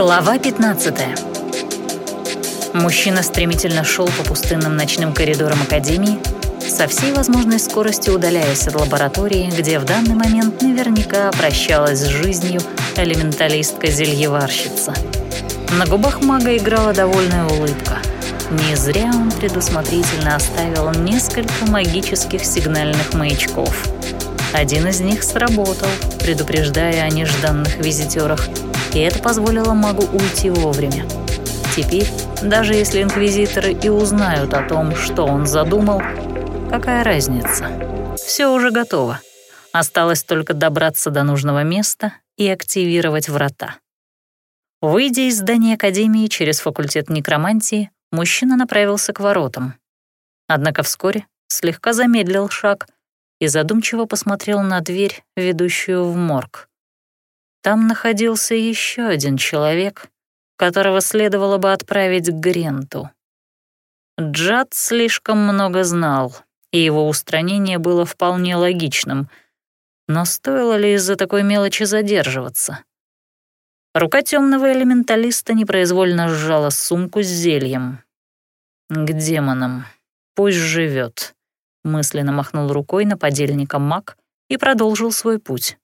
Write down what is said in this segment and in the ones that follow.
Глава 15 Мужчина стремительно шел по пустынным ночным коридорам Академии, со всей возможной скоростью удаляясь от лаборатории, где в данный момент наверняка прощалась с жизнью элементалистка-зельеварщица. На губах мага играла довольная улыбка. Не зря он предусмотрительно оставил несколько магических сигнальных маячков. Один из них сработал, предупреждая о нежданных визитерах, и это позволило магу уйти вовремя. Теперь, даже если инквизиторы и узнают о том, что он задумал, какая разница? Все уже готово. Осталось только добраться до нужного места и активировать врата. Выйдя из здания Академии через факультет некромантии, мужчина направился к воротам. Однако вскоре слегка замедлил шаг и задумчиво посмотрел на дверь, ведущую в морг. Там находился еще один человек, которого следовало бы отправить к Гренту. Джад слишком много знал, и его устранение было вполне логичным. Но стоило ли из-за такой мелочи задерживаться? Рука темного элементалиста непроизвольно сжала сумку с зельем. «К демонам. Пусть живет», — мысленно махнул рукой на подельника маг и продолжил свой путь.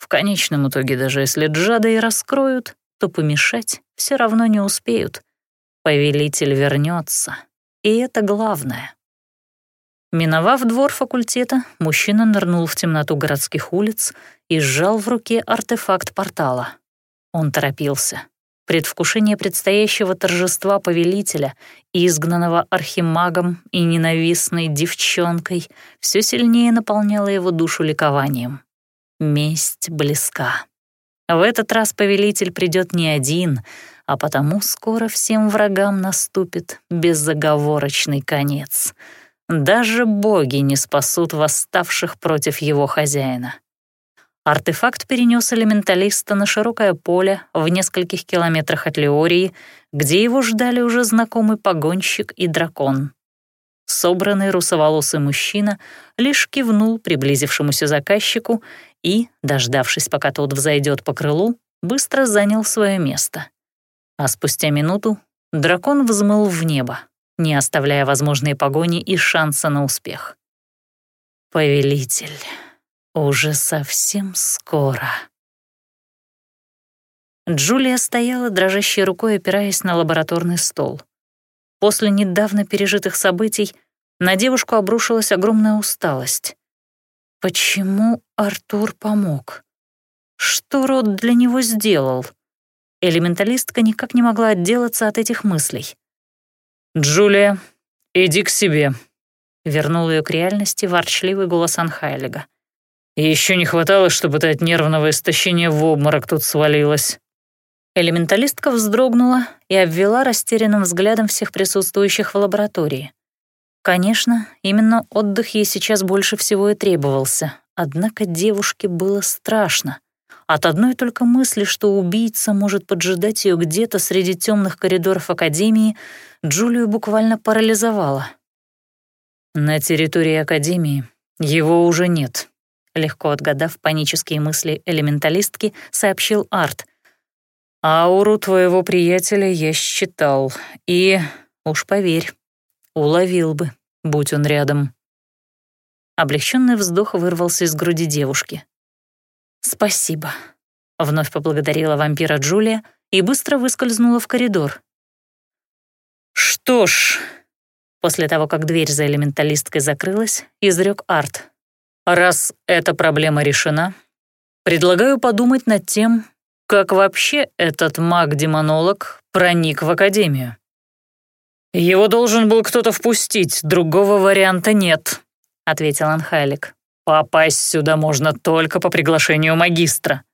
В конечном итоге, даже если Джада и раскроют, то помешать все равно не успеют. Повелитель вернется, и это главное. Миновав двор факультета, мужчина нырнул в темноту городских улиц и сжал в руке артефакт портала. Он торопился. Предвкушение предстоящего торжества повелителя, изгнанного архимагом и ненавистной девчонкой, все сильнее наполняло его душу ликованием. Месть близка. В этот раз повелитель придет не один, а потому скоро всем врагам наступит безоговорочный конец. Даже боги не спасут восставших против его хозяина. Артефакт перенес элементалиста на широкое поле в нескольких километрах от Леории, где его ждали уже знакомый погонщик и дракон. Собранный русоволосый мужчина лишь кивнул приблизившемуся заказчику и, дождавшись, пока тот взойдет по крылу, быстро занял свое место. А спустя минуту дракон взмыл в небо, не оставляя возможной погони и шанса на успех. «Повелитель, уже совсем скоро». Джулия стояла, дрожащей рукой опираясь на лабораторный стол. После недавно пережитых событий на девушку обрушилась огромная усталость. Почему Артур помог? Что Род для него сделал? Элементалистка никак не могла отделаться от этих мыслей. «Джулия, иди к себе», — вернул ее к реальности ворчливый голос Анхайлига. Еще не хватало, чтобы ты от нервного истощения в обморок тут свалилась». Элементалистка вздрогнула и обвела растерянным взглядом всех присутствующих в лаборатории. Конечно, именно отдых ей сейчас больше всего и требовался, однако девушке было страшно. От одной только мысли, что убийца может поджидать ее где-то среди темных коридоров Академии, Джулию буквально парализовала. «На территории Академии его уже нет», легко отгадав панические мысли элементалистки, сообщил Арт. «Ауру твоего приятеля я считал, и, уж поверь, Уловил бы, будь он рядом. Облегченный вздох вырвался из груди девушки. «Спасибо», — вновь поблагодарила вампира Джулия и быстро выскользнула в коридор. «Что ж...» После того, как дверь за элементалисткой закрылась, изрек Арт. «Раз эта проблема решена, предлагаю подумать над тем, как вообще этот маг-демонолог проник в Академию. «Его должен был кто-то впустить, другого варианта нет», — ответил Анхайлик. «Попасть сюда можно только по приглашению магистра».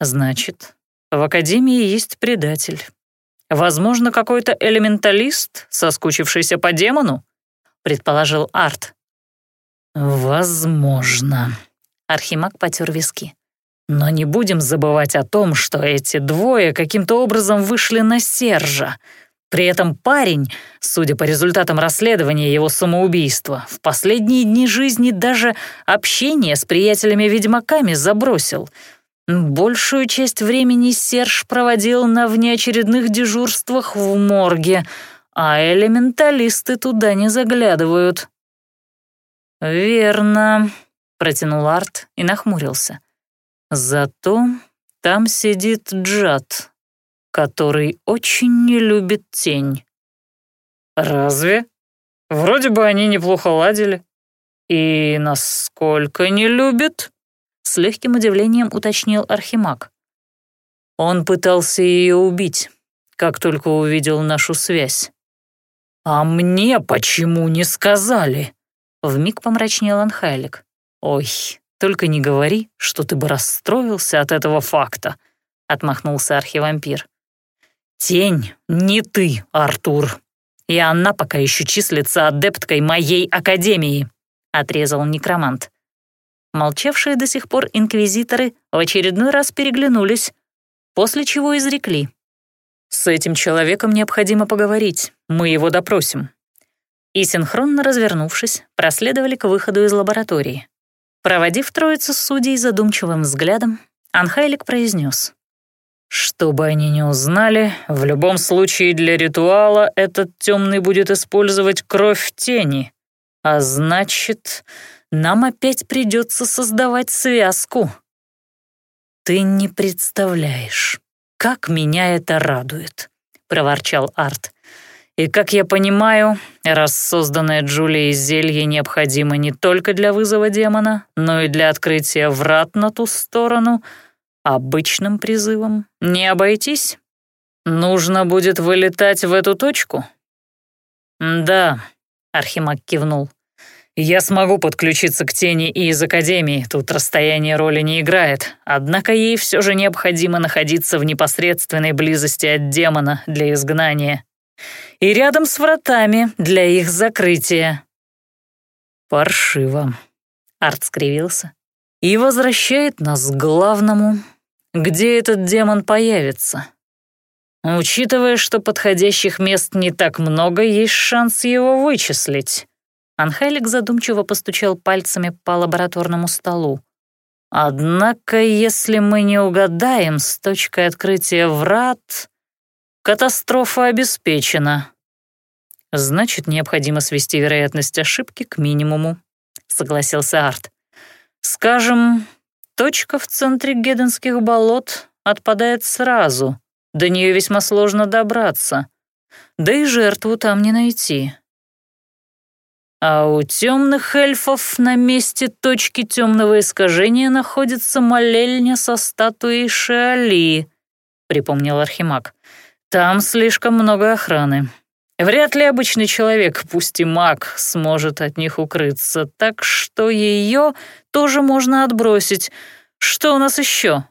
«Значит, в Академии есть предатель. Возможно, какой-то элементалист, соскучившийся по демону?» — предположил Арт. «Возможно», — Архимаг потер виски. «Но не будем забывать о том, что эти двое каким-то образом вышли на Сержа», при этом парень, судя по результатам расследования его самоубийства, в последние дни жизни даже общение с приятелями-ведьмаками забросил. Большую часть времени Серж проводил на внеочередных дежурствах в морге, а элементалисты туда не заглядывают. «Верно», — протянул Арт и нахмурился. «Зато там сидит Джад, который очень не любит тень». «Разве? Вроде бы они неплохо ладили. И насколько не любит?» С легким удивлением уточнил Архимаг. Он пытался ее убить, как только увидел нашу связь. «А мне почему не сказали?» Вмиг помрачнел Анхайлик. «Ой, только не говори, что ты бы расстроился от этого факта», — отмахнулся архивампир. «Тень не ты, Артур, и она пока еще числится адепткой моей академии», — отрезал некромант. Молчавшие до сих пор инквизиторы в очередной раз переглянулись, после чего изрекли. «С этим человеком необходимо поговорить, мы его допросим». И, синхронно развернувшись, проследовали к выходу из лаборатории. Проводив троицу судей задумчивым взглядом, Анхайлик произнес. «Что бы они ни узнали, в любом случае для ритуала этот темный будет использовать кровь тени, а значит, нам опять придется создавать связку. Ты не представляешь, как меня это радует, проворчал Арт. И, как я понимаю, раз созданное Джулией зелье необходимо не только для вызова демона, но и для открытия врат на ту сторону, обычным призывом не обойтись. Нужно будет вылетать в эту точку? Да, Архимаг кивнул. Я смогу подключиться к тени и из Академии, тут расстояние роли не играет, однако ей все же необходимо находиться в непосредственной близости от демона для изгнания и рядом с вратами для их закрытия. Паршиво. Арт скривился. И возвращает нас к главному. Где этот демон появится? Учитывая, что подходящих мест не так много, есть шанс его вычислить. Анхелик задумчиво постучал пальцами по лабораторному столу. «Однако, если мы не угадаем с точкой открытия врат, катастрофа обеспечена». «Значит, необходимо свести вероятность ошибки к минимуму», — согласился Арт. «Скажем, точка в центре Геденских болот отпадает сразу, до нее весьма сложно добраться, да и жертву там не найти». А у темных эльфов на месте точки темного искажения находится молельня со статуей Шиали, припомнил Архимаг. Там слишком много охраны. Вряд ли обычный человек, пусть и маг, сможет от них укрыться, так что ее тоже можно отбросить. Что у нас еще?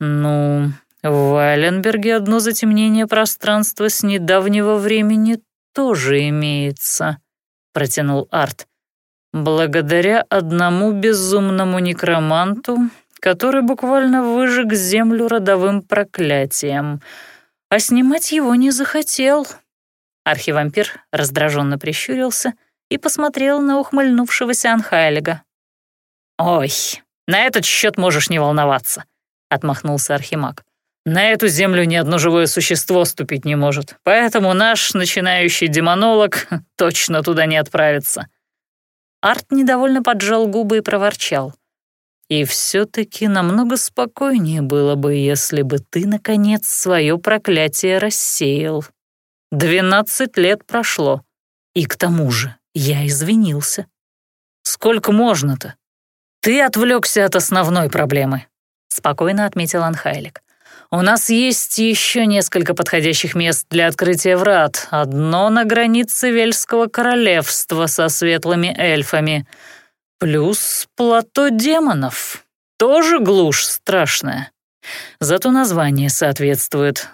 Ну, в Вайленберге одно затемнение пространства с недавнего времени тоже имеется протянул Арт. «Благодаря одному безумному некроманту, который буквально выжег землю родовым проклятием, а снимать его не захотел». Архивампир раздраженно прищурился и посмотрел на ухмыльнувшегося Анхайлига. «Ой, на этот счет можешь не волноваться», — отмахнулся Архимаг. На эту землю ни одно живое существо ступить не может, поэтому наш начинающий демонолог точно туда не отправится». Арт недовольно поджал губы и проворчал. «И все-таки намного спокойнее было бы, если бы ты, наконец, свое проклятие рассеял. Двенадцать лет прошло, и к тому же я извинился. Сколько можно-то? Ты отвлекся от основной проблемы», — спокойно отметил Анхайлик. У нас есть еще несколько подходящих мест для открытия врат. Одно на границе Вельского королевства со светлыми эльфами. Плюс плато демонов. Тоже глушь страшная. Зато название соответствует.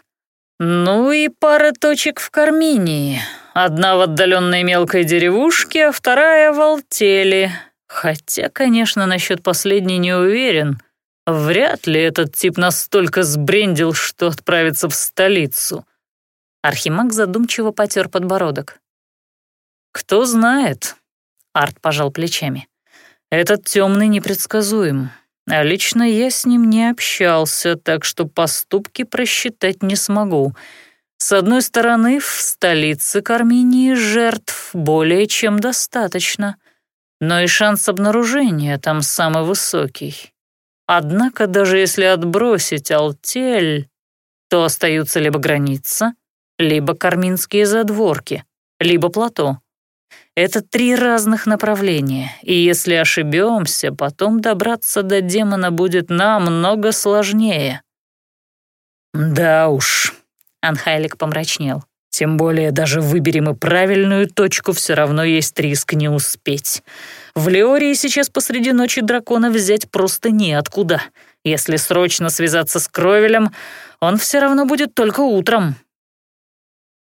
Ну и пара точек в Карминии. Одна в отдаленной мелкой деревушке, а вторая в Алтеле. Хотя, конечно, насчет последней не уверен — Вряд ли этот тип настолько сбрендил, что отправится в столицу. Архимаг задумчиво потер подбородок. «Кто знает?» — Арт пожал плечами. «Этот темный непредсказуем. А лично я с ним не общался, так что поступки просчитать не смогу. С одной стороны, в столице Карминии жертв более чем достаточно, но и шанс обнаружения там самый высокий. Однако даже если отбросить Алтель, то остаются либо граница, либо карминские задворки, либо плато. Это три разных направления, и если ошибемся, потом добраться до демона будет намного сложнее. Да уж, Анхайлик помрачнел. Тем более, даже выберем и правильную точку, все равно есть риск не успеть. В Леории сейчас посреди ночи дракона взять просто неоткуда. Если срочно связаться с Кровелем, он все равно будет только утром.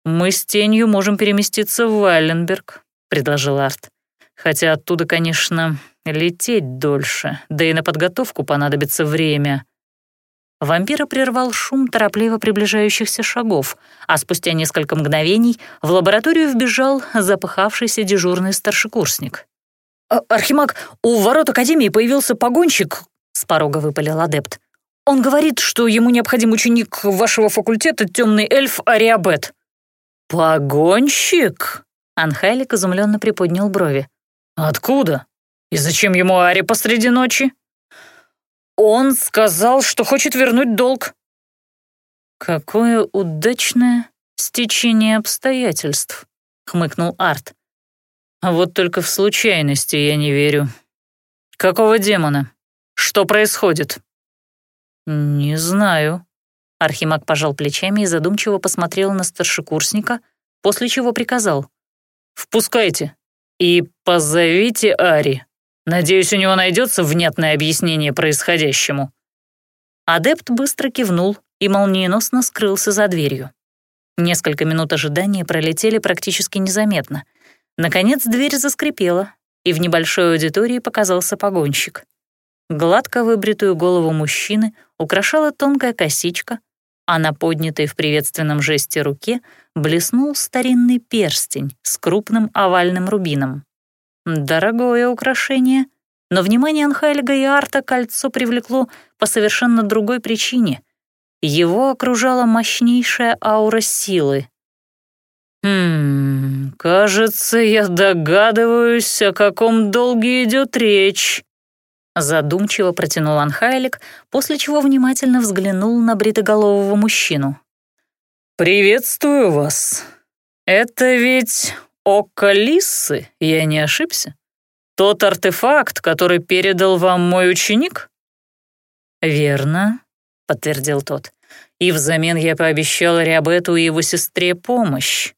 «Мы с тенью можем переместиться в Вайленберг», — предложил Арт. «Хотя оттуда, конечно, лететь дольше, да и на подготовку понадобится время». Вампира прервал шум торопливо приближающихся шагов, а спустя несколько мгновений в лабораторию вбежал запыхавшийся дежурный старшекурсник. «А, «Архимаг, у ворот Академии появился погонщик», — с порога выпалил адепт. «Он говорит, что ему необходим ученик вашего факультета, темный эльф Ариабет». «Погонщик?» — Анхайлик изумленно приподнял брови. «Откуда? И зачем ему Ари посреди ночи?» Он сказал, что хочет вернуть долг». «Какое удачное стечение обстоятельств», — хмыкнул Арт. «А вот только в случайности я не верю. Какого демона? Что происходит?» «Не знаю». Архимаг пожал плечами и задумчиво посмотрел на старшекурсника, после чего приказал. «Впускайте и позовите Ари». Надеюсь, у него найдется внятное объяснение происходящему». Адепт быстро кивнул и молниеносно скрылся за дверью. Несколько минут ожидания пролетели практически незаметно. Наконец дверь заскрипела, и в небольшой аудитории показался погонщик. Гладко выбритую голову мужчины украшала тонкая косичка, а на поднятой в приветственном жесте руке блеснул старинный перстень с крупным овальным рубином. Дорогое украшение, но внимание Анхайльга и Арта кольцо привлекло по совершенно другой причине. Его окружала мощнейшая аура силы. «Хм, кажется, я догадываюсь, о каком долге идет речь», задумчиво протянул Анхайлик, после чего внимательно взглянул на бритоголового мужчину. «Приветствую вас. Это ведь Око Лисы, я не ошибся? Тот артефакт, который передал вам мой ученик?» «Верно», — подтвердил тот. «И взамен я пообещал Риабету и его сестре помощь».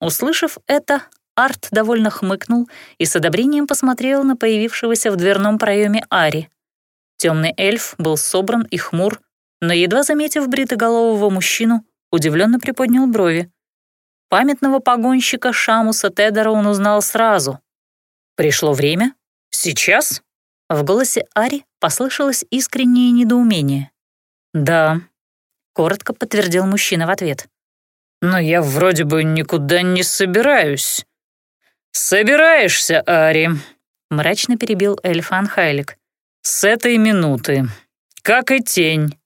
Услышав это, Арт довольно хмыкнул и с одобрением посмотрел на появившегося в дверном проеме Ари. Темный эльф был собран и хмур, но, едва заметив бритоголового мужчину, удивленно приподнял брови. Памятного погонщика Шамуса Тедера он узнал сразу. «Пришло время? Сейчас?» В голосе Ари послышалось искреннее недоумение. «Да», — коротко подтвердил мужчина в ответ. «Но я вроде бы никуда не собираюсь». «Собираешься, Ари», — мрачно перебил Эльфан Хайлик. «С этой минуты. Как и тень».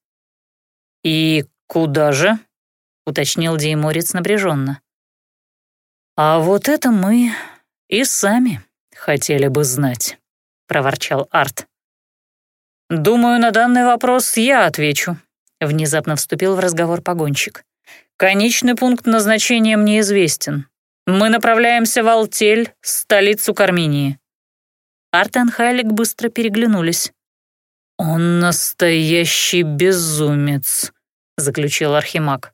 «И куда же?» — уточнил Дейморец напряженно. «А вот это мы и сами хотели бы знать», — проворчал Арт. «Думаю, на данный вопрос я отвечу», — внезапно вступил в разговор погонщик. «Конечный пункт назначения мне известен. Мы направляемся в Алтель, столицу Карминии». Арт и Анхайлик быстро переглянулись. «Он настоящий безумец», — заключил Архимаг.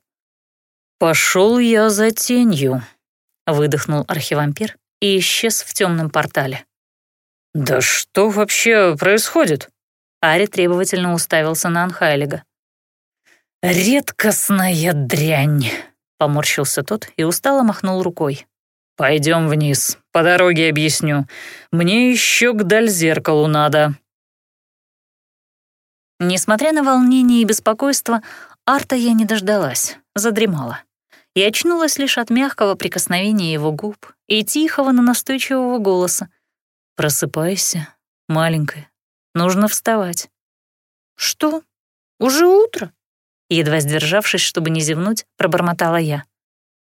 «Пошел я за тенью», выдохнул архивампир и исчез в темном портале. «Да что вообще происходит?» Ари требовательно уставился на Анхайлига. «Редкостная дрянь», — поморщился тот и устало махнул рукой. «Пойдем вниз, по дороге объясню. Мне еще к дальзеркалу надо». Несмотря на волнение и беспокойство, Арта я не дождалась, задремала и очнулась лишь от мягкого прикосновения его губ и тихого, но настойчивого голоса. «Просыпайся, маленькая, нужно вставать». «Что? Уже утро?» Едва сдержавшись, чтобы не зевнуть, пробормотала я.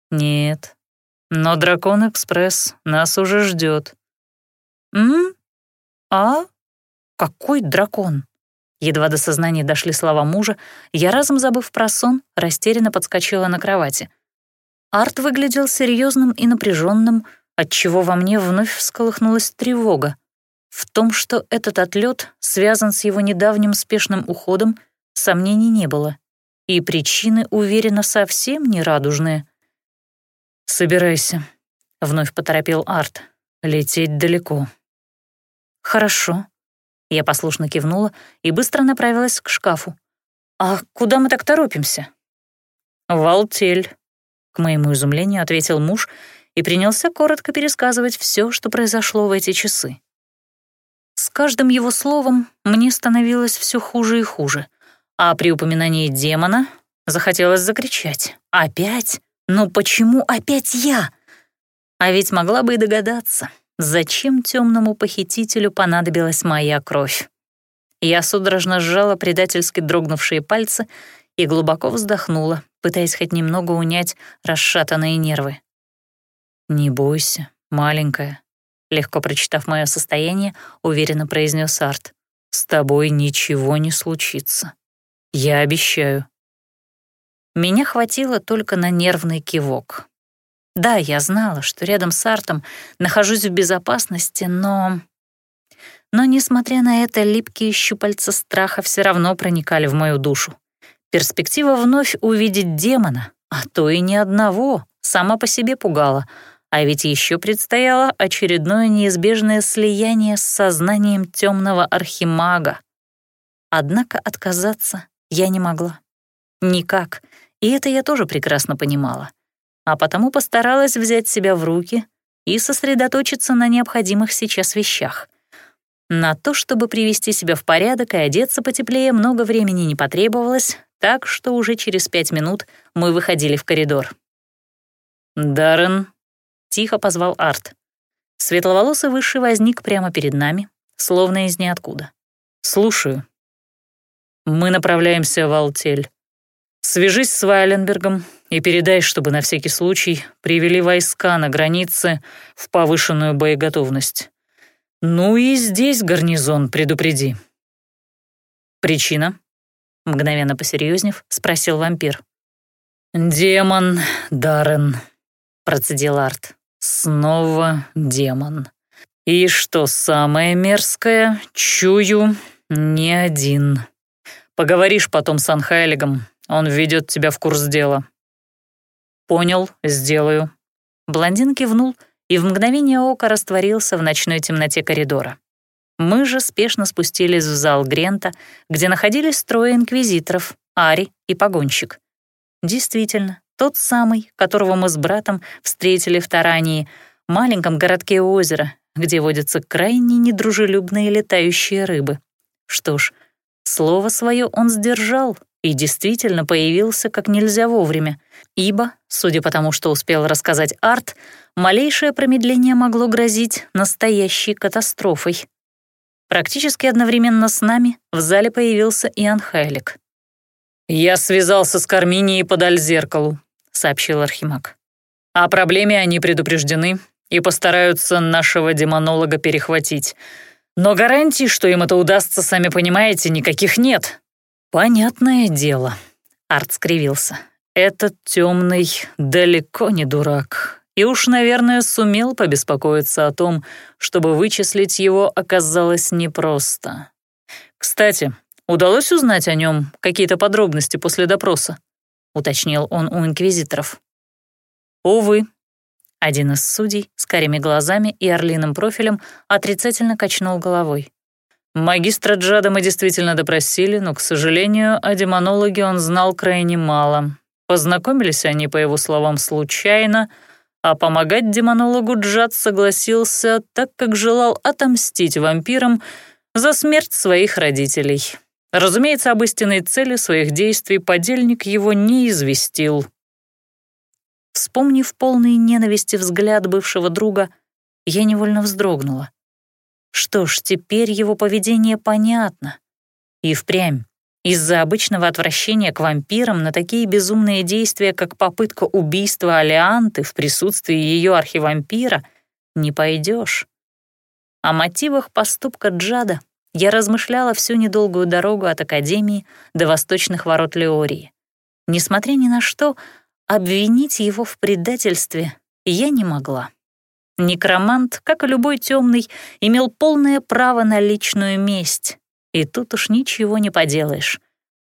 «Нет, но Дракон-экспресс нас уже ждет. «М? А? Какой дракон?» Едва до сознания дошли слова мужа, я, разом забыв про сон, растерянно подскочила на кровати. Арт выглядел серьезным и напряженным, отчего во мне вновь всколыхнулась тревога. В том, что этот отлет связан с его недавним спешным уходом, сомнений не было. И причины, уверенно, совсем не радужные. «Собирайся», — вновь поторопил Арт. «Лететь далеко». «Хорошо». Я послушно кивнула и быстро направилась к шкафу. «А куда мы так торопимся?» «В Алтель», — к моему изумлению ответил муж и принялся коротко пересказывать все, что произошло в эти часы. С каждым его словом мне становилось все хуже и хуже, а при упоминании демона захотелось закричать. «Опять? Ну почему опять я?» А ведь могла бы и догадаться, зачем темному похитителю понадобилась моя кровь. Я судорожно сжала предательски дрогнувшие пальцы и глубоко вздохнула, пытаясь хоть немного унять расшатанные нервы. «Не бойся, маленькая», легко прочитав мое состояние, уверенно произнес Арт. «С тобой ничего не случится. Я обещаю». Меня хватило только на нервный кивок. Да, я знала, что рядом с Артом нахожусь в безопасности, но... Но, несмотря на это, липкие щупальца страха все равно проникали в мою душу. Перспектива вновь увидеть демона, а то и не одного, сама по себе пугала — а ведь еще предстояло очередное неизбежное слияние с сознанием темного архимага. Однако отказаться я не могла. Никак, и это я тоже прекрасно понимала. А потому постаралась взять себя в руки и сосредоточиться на необходимых сейчас вещах. На то, чтобы привести себя в порядок и одеться потеплее, много времени не потребовалось, так что уже через пять минут мы выходили в коридор. «Даррен», — тихо позвал Арт. Светловолосый высший возник прямо перед нами, словно из ниоткуда. «Слушаю. Мы направляемся в Алтель. Свяжись с Вайленбергом и передай, чтобы на всякий случай привели войска на границе в повышенную боеготовность. Ну и здесь гарнизон предупреди». «Причина?» — мгновенно посерьезнев, спросил вампир. «Демон Даррен», — процедил Арт. Снова демон. И что самое мерзкое, чую, не один. Поговоришь потом с Анхайлигом, он введет тебя в курс дела. Понял, сделаю. Блондин кивнул и в мгновение ока растворился в ночной темноте коридора. Мы же спешно спустились в зал Грента, где находились трое инквизиторов, Ари и погонщик. Действительно, тот самый, которого мы с братом встретили в Тарании, маленьком городке озера, где водятся крайне недружелюбные летающие рыбы. Что ж, слово свое он сдержал и действительно появился как нельзя вовремя, ибо, судя по тому, что успел рассказать Арт, малейшее промедление могло грозить настоящей катастрофой. Практически одновременно с нами в зале появился и Анхайлик. «Я связался с Карминией под Альзеркалу», сообщил Архимаг. «О проблеме они предупреждены и постараются нашего демонолога перехватить. Но гарантий, что им это удастся, сами понимаете, никаких нет». «Понятное дело», — Арт скривился. «Этот темный далеко не дурак, и уж, наверное, сумел побеспокоиться о том, чтобы вычислить его оказалось непросто. Кстати, удалось узнать о нем какие-то подробности после допроса?» уточнил он у инквизиторов. Увы, один из судей с карими глазами и орлиным профилем отрицательно качнул головой. Магистра Джада мы действительно допросили, но, к сожалению, о демонологе он знал крайне мало. Познакомились они, по его словам, случайно, а помогать демонологу Джад согласился, так как желал отомстить вампирам за смерть своих родителей. Разумеется, об истинной цели своих действий подельник его не известил. Вспомнив полный ненависти взгляд бывшего друга, я невольно вздрогнула. Что ж, теперь его поведение понятно. И впрямь Из-за обычного отвращения к вампирам на такие безумные действия, как попытка убийства Алианты в присутствии ее архивампира, не пойдешь. О мотивах поступка Джада я размышляла всю недолгую дорогу от Академии до восточных ворот Леории. Несмотря ни на что, обвинить его в предательстве я не могла. Некромант, как и любой темный, имел полное право на личную месть, и тут уж ничего не поделаешь.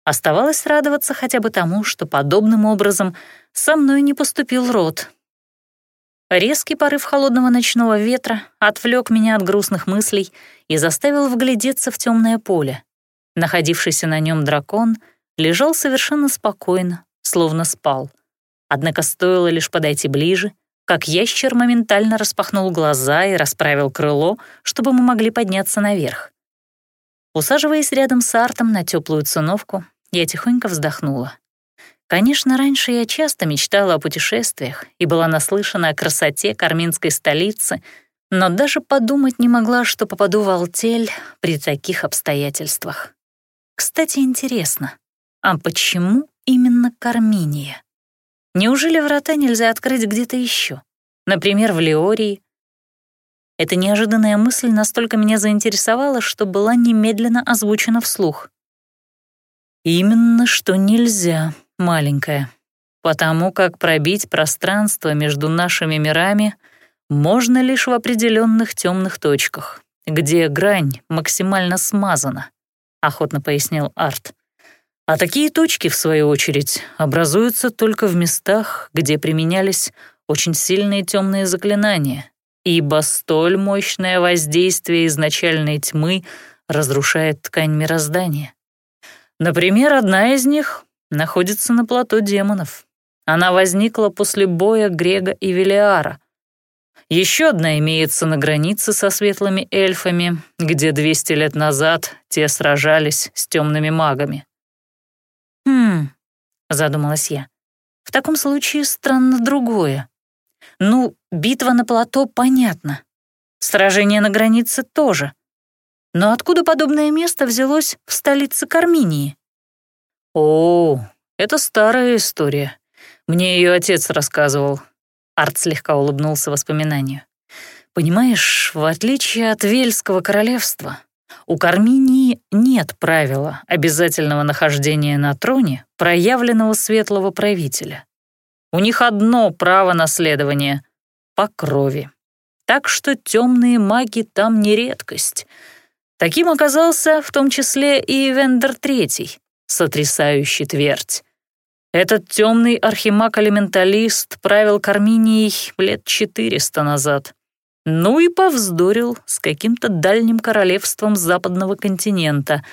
Оставалось радоваться хотя бы тому, что подобным образом со мной не поступил род. Резкий порыв холодного ночного ветра отвлек меня от грустных мыслей и заставил вглядеться в темное поле. Находившийся на нем дракон лежал совершенно спокойно, словно спал. Однако стоило лишь подойти ближе, как ящер моментально распахнул глаза и расправил крыло, чтобы мы могли подняться наверх. Усаживаясь рядом с Артом на теплую циновку, я тихонько вздохнула. Конечно, раньше я часто мечтала о путешествиях и была наслышана о красоте карминской столицы, но даже подумать не могла, что попаду в Алтель при таких обстоятельствах. Кстати, интересно, а почему именно Карминия? Неужели врата нельзя открыть где-то еще? Например, в Леории эта неожиданная мысль настолько меня заинтересовала, что была немедленно озвучена вслух. «Именно что нельзя, маленькая, потому как пробить пространство между нашими мирами можно лишь в определенных темных точках, где грань максимально смазана», — охотно пояснил Арт. А такие точки, в свою очередь, образуются только в местах, где применялись очень сильные темные заклинания, ибо столь мощное воздействие изначальной тьмы разрушает ткань мироздания. Например, одна из них находится на плато демонов. Она возникла после боя Грега и Велиара. Еще одна имеется на границе со светлыми эльфами, где 200 лет назад те сражались с темными магами. «Хм», — задумалась я, — «в таком случае странно другое. Ну, битва на плато понятно. Сражение на границе тоже. Но откуда подобное место взялось в столице Карминии? О, это старая история. Мне ее отец рассказывал. Арт слегка улыбнулся воспоминанию. Понимаешь, в отличие от Вельского королевства, у Карминии нет правила обязательного нахождения на троне проявленного светлого правителя. У них одно право наследования — по крови. Так что темные маги там не редкость. Таким оказался в том числе и Вендер Третий, сотрясающий твердь. Этот темный архимаг-элементалист правил Карминией лет четыреста назад. Ну и повздорил с каким-то дальним королевством западного континента.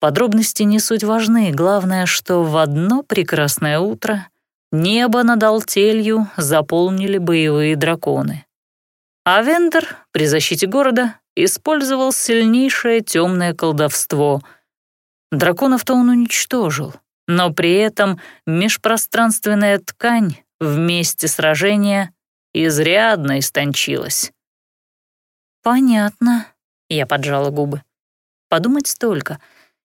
Подробности не суть важны, главное, что в одно прекрасное утро — Небо над Алтелью заполнили боевые драконы. А Вендер при защите города использовал сильнейшее темное колдовство. Драконов-то он уничтожил, но при этом межпространственная ткань в месте сражения изрядно истончилась. «Понятно», — я поджала губы. «Подумать столько.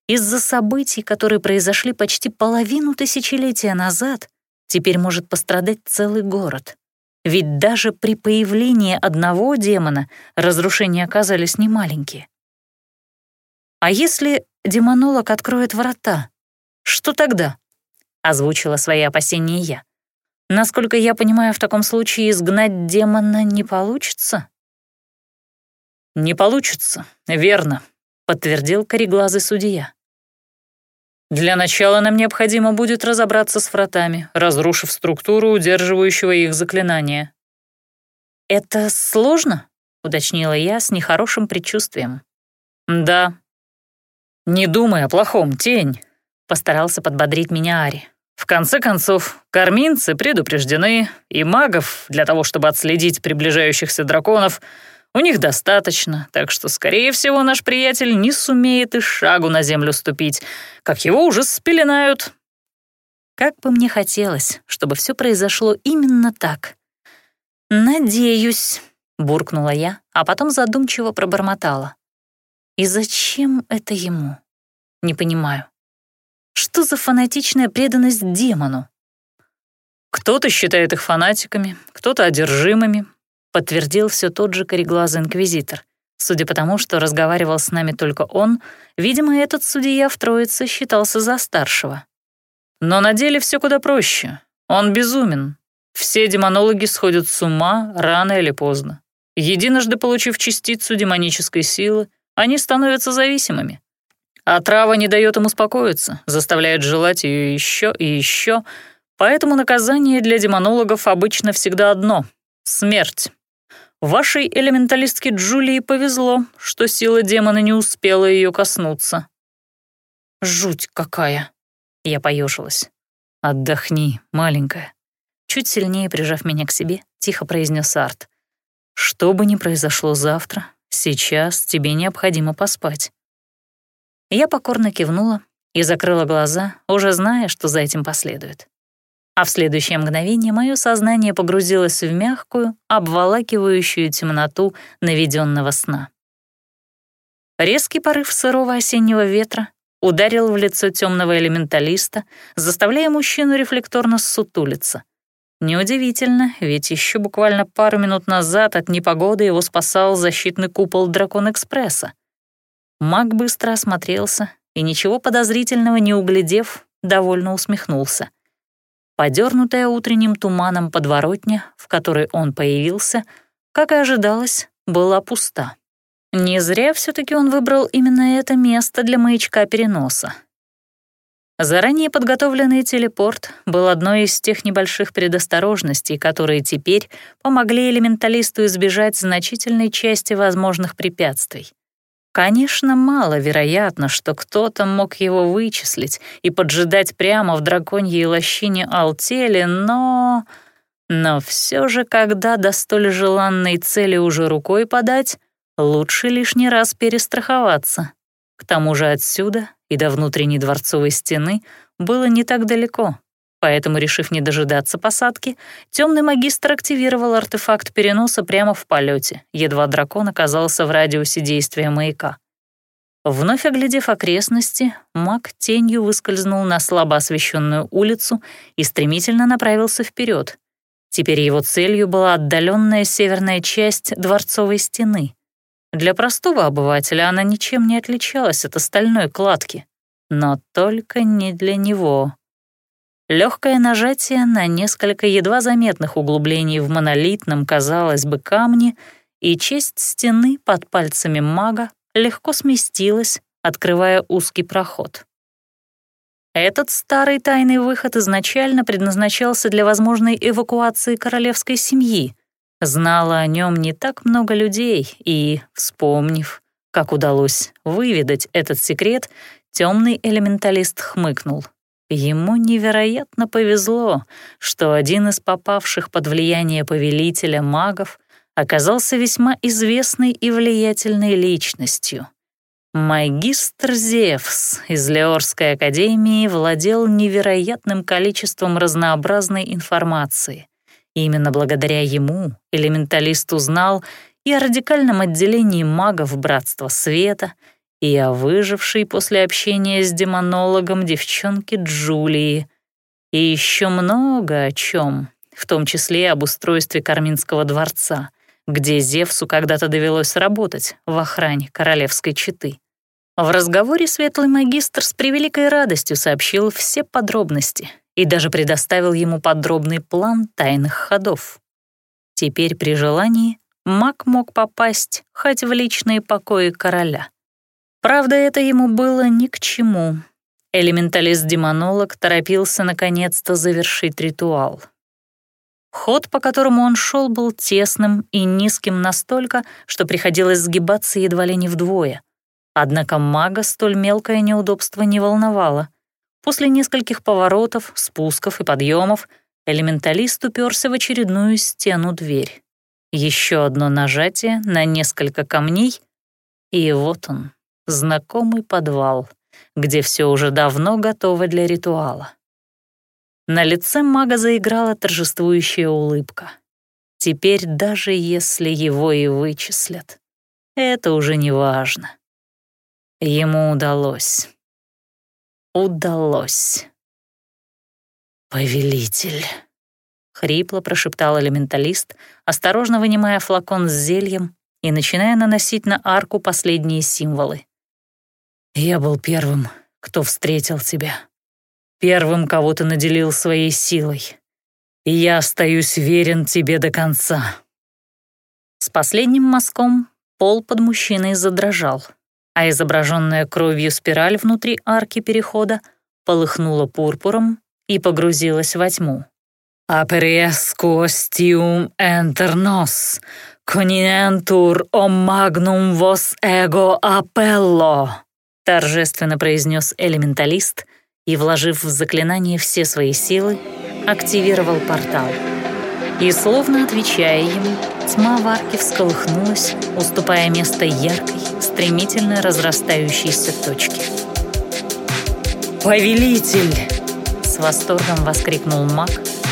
Из-за событий, которые произошли почти половину тысячелетия назад, теперь может пострадать целый город. Ведь даже при появлении одного демона разрушения оказались немаленькие. «А если демонолог откроет врата, что тогда?» — озвучила свои опасения я. «Насколько я понимаю, в таком случае изгнать демона не получится?» «Не получится, верно», — подтвердил кореглазый судья. Для начала нам необходимо будет разобраться с вратами, разрушив структуру удерживающего их заклинания. «Это сложно?» — уточнила я с нехорошим предчувствием. «Да». «Не думай о плохом, тень», — постарался подбодрить меня Ари. «В конце концов, корминцы предупреждены, и магов, для того чтобы отследить приближающихся драконов, — у них достаточно, так что, скорее всего, наш приятель не сумеет и шагу на землю ступить, как его уже спеленают. Как бы мне хотелось, чтобы все произошло именно так. «Надеюсь», — буркнула я, а потом задумчиво пробормотала. «И зачем это ему? Не понимаю». Что за фанатичная преданность демону? Кто-то считает их фанатиками, кто-то одержимыми, подтвердил все тот же кореглазый инквизитор. Судя по тому, что разговаривал с нами только он, видимо, этот судья в троице считался за старшего. Но на деле все куда проще. Он безумен. Все демонологи сходят с ума рано или поздно. Единожды получив частицу демонической силы, они становятся зависимыми. А трава не дает им успокоиться, заставляет желать ее еще и еще, поэтому наказание для демонологов обычно всегда одно — смерть. Вашей элементалистке Джулии повезло, что сила демона не успела ее коснуться. «Жуть какая!» — я поежилась. «Отдохни, маленькая», — чуть сильнее прижав меня к себе, тихо произнес Арт. Что бы ни произошло завтра, сейчас тебе необходимо поспать. Я покорно кивнула и закрыла глаза, уже зная, что за этим последует. А в следующее мгновение мое сознание погрузилось в мягкую, обволакивающую темноту наведенного сна. Резкий порыв сырого осеннего ветра ударил в лицо темного элементалиста, заставляя мужчину рефлекторно ссутулиться — Неудивительно, ведь еще буквально пару минут назад от непогоды его спасал защитный купол Дракон-экспресса. Маг быстро осмотрелся и, ничего подозрительного не углядев, довольно усмехнулся. Подернутая утренним туманом подворотня, в которой он появился, как и ожидалось, была пуста. Не зря все таки он выбрал именно это место для маячка переноса. Заранее подготовленный телепорт был одной из тех небольших предосторожностей, которые теперь помогли элементалисту избежать значительной части возможных препятствий. Конечно, маловероятно, что кто-то мог его вычислить и поджидать прямо в драконьей лощине Алтели, но... Но все же, когда до столь желанной цели уже рукой подать, лучше лишний раз перестраховаться. К тому же отсюда и до внутренней дворцовой стены было не так далеко, поэтому, решив не дожидаться посадки, темный магистр активировал артефакт переноса прямо в полете, едва дракон оказался в радиусе действия маяка. Вновь оглядев окрестности, маг тенью выскользнул на слабо освещенную улицу и стремительно направился вперед. Теперь его целью была отдаленная северная часть дворцовой стены — для простого обывателя она ничем не отличалась от остальной кладки, но только не для него. Легкое нажатие на несколько едва заметных углублений в монолитном, казалось бы, камне, и часть стены под пальцами мага легко сместилась, открывая узкий проход. Этот старый тайный выход изначально предназначался для возможной эвакуации королевской семьи — Знало о нем не так много людей, и, вспомнив, как удалось выведать этот секрет, темный элементалист хмыкнул. Ему невероятно повезло, что один из попавших под влияние повелителя магов оказался весьма известной и влиятельной личностью. Магистр Зевс из Леорской академии владел невероятным количеством разнообразной информации. Именно благодаря ему элементалист узнал и о радикальном отделении магов Братства Света, и о выжившей после общения с демонологом девчонке Джулии, и еще много о чем, в том числе об устройстве Карминского дворца, где Зевсу когда-то довелось работать в охране королевской четы. В разговоре светлый магистр с превеликой радостью сообщил все подробности — и даже предоставил ему подробный план тайных ходов. Теперь при желании маг мог попасть хоть в личные покои короля. Правда, это ему было ни к чему. Элементалист-демонолог торопился наконец-то завершить ритуал. Ход, по которому он шел, был тесным и низким настолько, что приходилось сгибаться едва ли не вдвое. Однако мага столь мелкое неудобство не волновало. После нескольких поворотов, спусков и подъемов элементалист уперся в очередную стену-дверь. Еще одно нажатие на несколько камней, и вот он, знакомый подвал, где все уже давно готово для ритуала. На лице мага заиграла торжествующая улыбка. Теперь даже если его и вычислят, это уже не важно. Ему удалось. удалось. «Повелитель», — хрипло прошептал элементалист, осторожно вынимая флакон с зельем и начиная наносить на арку последние символы. «Я был первым, кто встретил тебя, первым, кого ты наделил своей силой, и я остаюсь верен тебе до конца». С последним мазком пол под мужчиной задрожал, а изображенная кровью спираль внутри арки перехода полыхнула пурпуром и погрузилась во тьму. «Апереску остиум энтернос, конинентур о магнум вос эго апелло», торжественно произнес элементалист и, вложив в заклинание все свои силы, активировал портал. И, словно отвечая ему, тьма в арке всколыхнулась, уступая место яркой, стремительно разрастающейся точке. «Повелитель!» С восторгом воскликнул маг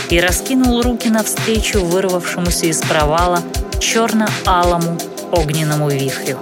и раскинул руки навстречу вырвавшемуся из провала черно-алому огненному вихрю.